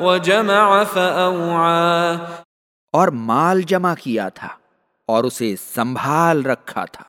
وجمع فأوعى۔ اور مال جمع کیا تھا اور اسے سنبھال رکھا تھا۔